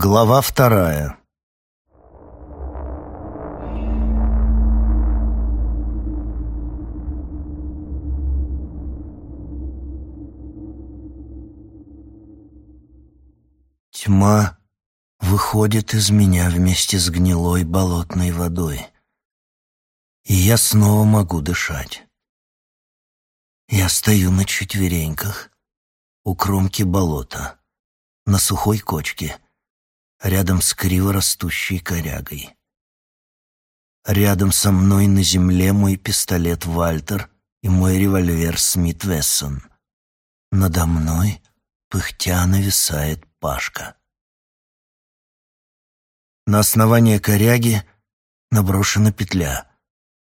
Глава вторая. Тьма выходит из меня вместе с гнилой болотной водой, и я снова могу дышать. Я стою на четвереньках у кромки болота, на сухой кочке — рядом с криво растущей корягой. Рядом со мной на земле мой пистолет Вальтер и мой револьвер Смит Вессон. Надо мной, пыхтя, нависает Пашка. На основание коряги наброшена петля.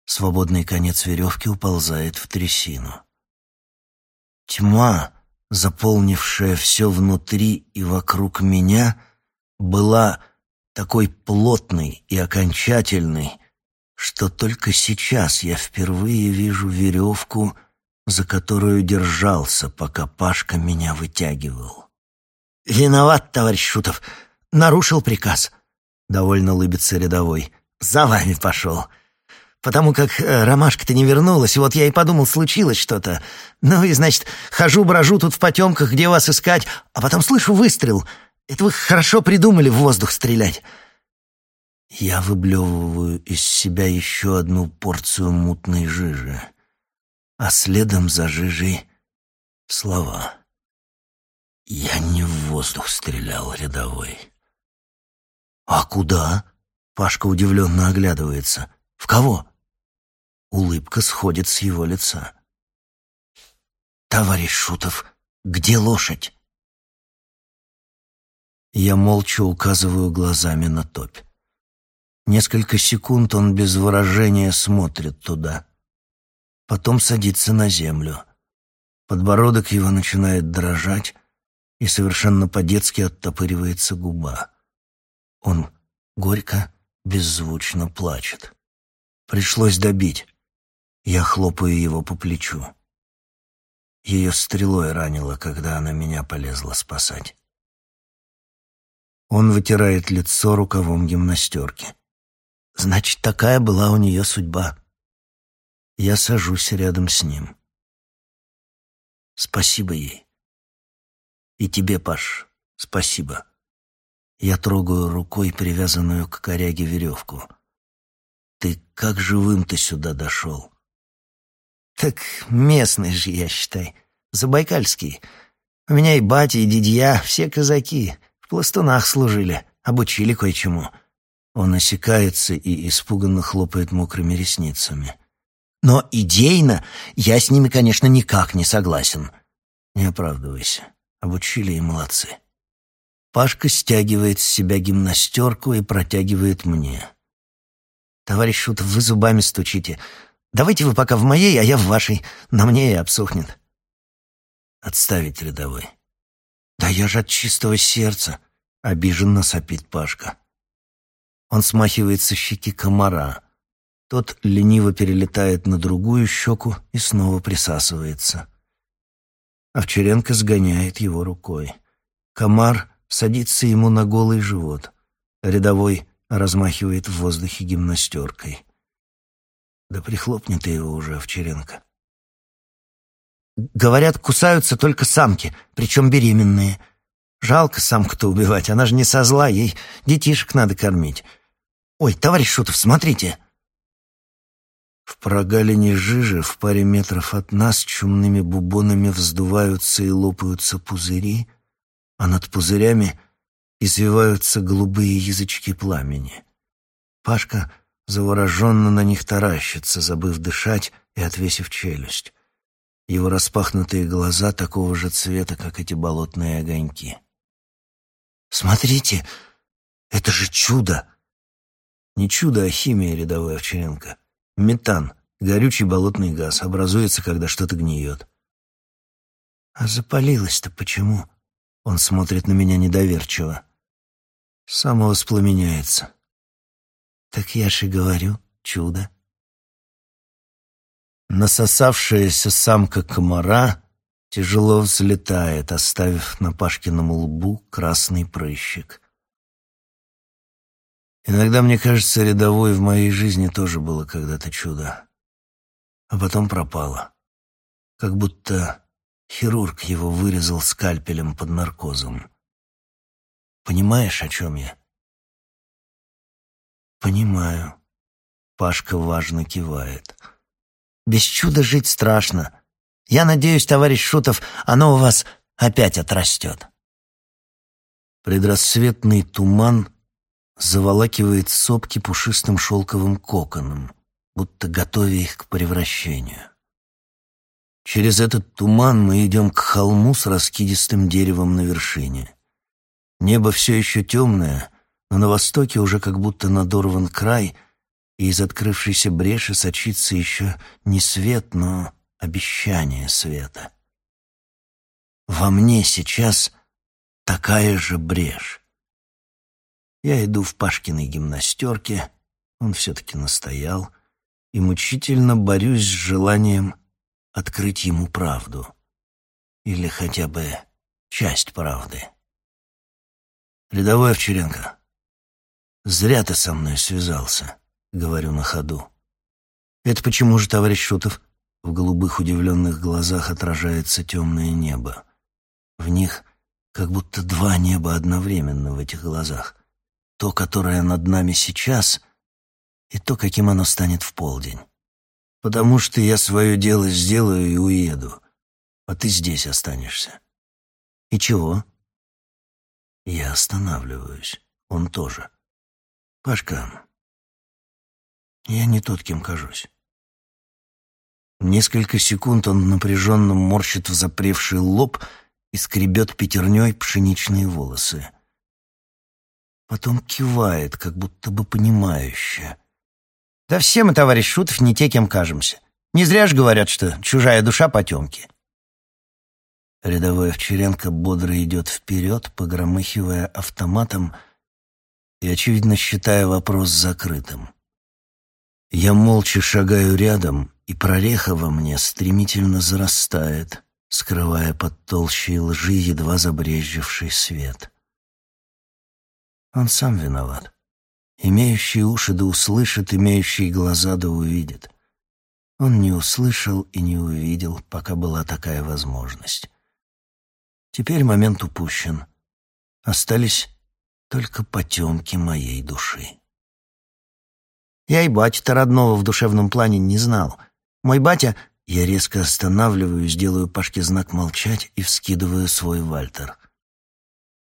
Свободный конец веревки уползает в трясину. Тьма, заполнившая все внутри и вокруг меня — была такой плотной и окончательной, что только сейчас я впервые вижу веревку, за которую держался, пока Пашка меня вытягивал. «Виноват, товарищ Шутов, нарушил приказ», — довольно улыбится рядовой. «За вами пошел. Потому как э, ромашка-то не вернулась, вот я и подумал, случилось что-то. Ну и, значит, хожу-брожу тут в потемках, где вас искать, а потом слышу выстрел — это вы хорошо придумали в воздух стрелять. Я выблевываю из себя еще одну порцию мутной жижи, а следом за жижей слова. Я не в воздух стрелял, рядовой. А куда? Пашка удивленно оглядывается. В кого? Улыбка сходит с его лица. Товарищ Шутов, где лошадь? Я молча указываю глазами на топь. Несколько секунд он без выражения смотрит туда. Потом садится на землю. Подбородок его начинает дрожать, и совершенно по-детски оттопыривается губа. Он горько, беззвучно плачет. Пришлось добить. Я хлопаю его по плечу. Ее стрелой ранило, когда она меня полезла спасать. Он вытирает лицо рукавом гимнастерки. Значит, такая была у нее судьба. Я сажусь рядом с ним. Спасибо ей. И тебе, Паш, спасибо. Я трогаю рукой привязанную к коряге веревку. Ты как живым-то сюда дошел? Так местный же, я считай. Забайкальский. У меня и батя, и дядья, все казаки. В пластунах служили, обучили кое-чему». Он осекается и испуганно хлопает мокрыми ресницами. «Но идейно я с ними, конечно, никак не согласен». «Не оправдывайся. Обучили и молодцы». Пашка стягивает с себя гимнастерку и протягивает мне. «Товарищ Шутов, вы зубами стучите. Давайте вы пока в моей, а я в вашей. На мне и обсохнет». «Отставить рядовой. «Да я же от чистого сердца!» — обиженно сопит Пашка. Он смахивает со щеки комара. Тот лениво перелетает на другую щеку и снова присасывается. Овчаренко сгоняет его рукой. Комар садится ему на голый живот. Рядовой размахивает в воздухе гимнастеркой. Да прихлопни ты его уже, Овчаренко. Говорят, кусаются только самки, причем беременные. Жалко самку-то убивать, она же не со зла, ей детишек надо кормить. Ой, товарищ Шутов, смотрите!» В прогалине жижи в паре метров от нас чумными бубонами вздуваются и лопаются пузыри, а над пузырями извиваются голубые язычки пламени. Пашка завороженно на них таращится, забыв дышать и отвесив челюсть. Его распахнутые глаза такого же цвета, как эти болотные огоньки. «Смотрите, это же чудо!» Не чудо, а химия, рядовой Овчаренко. Метан, горючий болотный газ, образуется, когда что-то гниет. «А запалилось-то почему?» Он смотрит на меня недоверчиво. Самовоспламеняется. «Так я же говорю, чудо». Насосавшаяся самка комара тяжело взлетает, оставив на Пашкином лбу красный прыщик. Иногда мне кажется, рядовой в моей жизни тоже было когда-то чудо. А потом пропало. Как будто хирург его вырезал скальпелем под наркозом. Понимаешь, о чем я? Понимаю. Пашка важно кивает. Без чуда жить страшно. Я надеюсь, товарищ Шутов, оно у вас опять отрастет. Предрассветный туман заволакивает сопки пушистым шелковым коконом, будто готовя их к превращению. Через этот туман мы идем к холму с раскидистым деревом на вершине. Небо все еще темное, но на востоке уже как будто надорван край, и из открывшейся бреши сочится еще не свет, но обещание света. Во мне сейчас такая же брешь. Я иду в Пашкиной гимнастерке, он все-таки настоял, и мучительно борюсь с желанием открыть ему правду. Или хотя бы часть правды. Рядовой Овчаренко, зря ты со мной связался, говорю на ходу. Это почему же, товарищ Шутов? В голубых удивленных глазах отражается темное небо. В них как будто два неба одновременно в этих глазах. То, которое над нами сейчас, и то, каким оно станет в полдень. Потому что я свое дело сделаю и уеду, а ты здесь останешься. И чего? Я останавливаюсь. Он тоже. Пашка, я не тот, кем кажусь. Несколько секунд он напряженно морщит в запревший лоб и скребет пятерней пшеничные волосы. Потом кивает, как будто бы понимающе. «Да все мы, товарищ Шутов, не те, кем кажемся. Не зря же говорят, что чужая душа потемки». Рядовой Овчаренко бодро идет вперед, погромыхивая автоматом и, очевидно, считая вопрос закрытым. Я молча шагаю рядом, и прореха во мне стремительно зарастает, скрывая под толщей лжи едва забрезживший свет. Он сам виноват. Имеющий уши да услышит, имеющий глаза да увидит. Он не услышал и не увидел, пока была такая возможность. Теперь момент упущен. Остались только потемки моей души. Я и батю-то родного в душевном плане не знал. Мой батя... Я резко останавливаюсь, делаю Пашке знак молчать и вскидываю свой вальтер.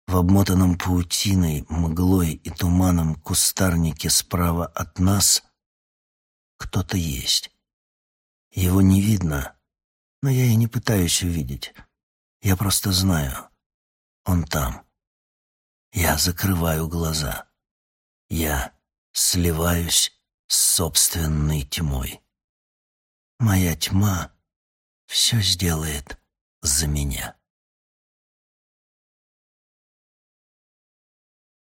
В обмотанном паутиной, мглой и туманом кустарнике справа от нас кто-то есть. Его не видно, но я и не пытаюсь увидеть. Я просто знаю. Он там. Я закрываю глаза. Я сливаюсь с собственной тьмой. Моя тьма все сделает за меня.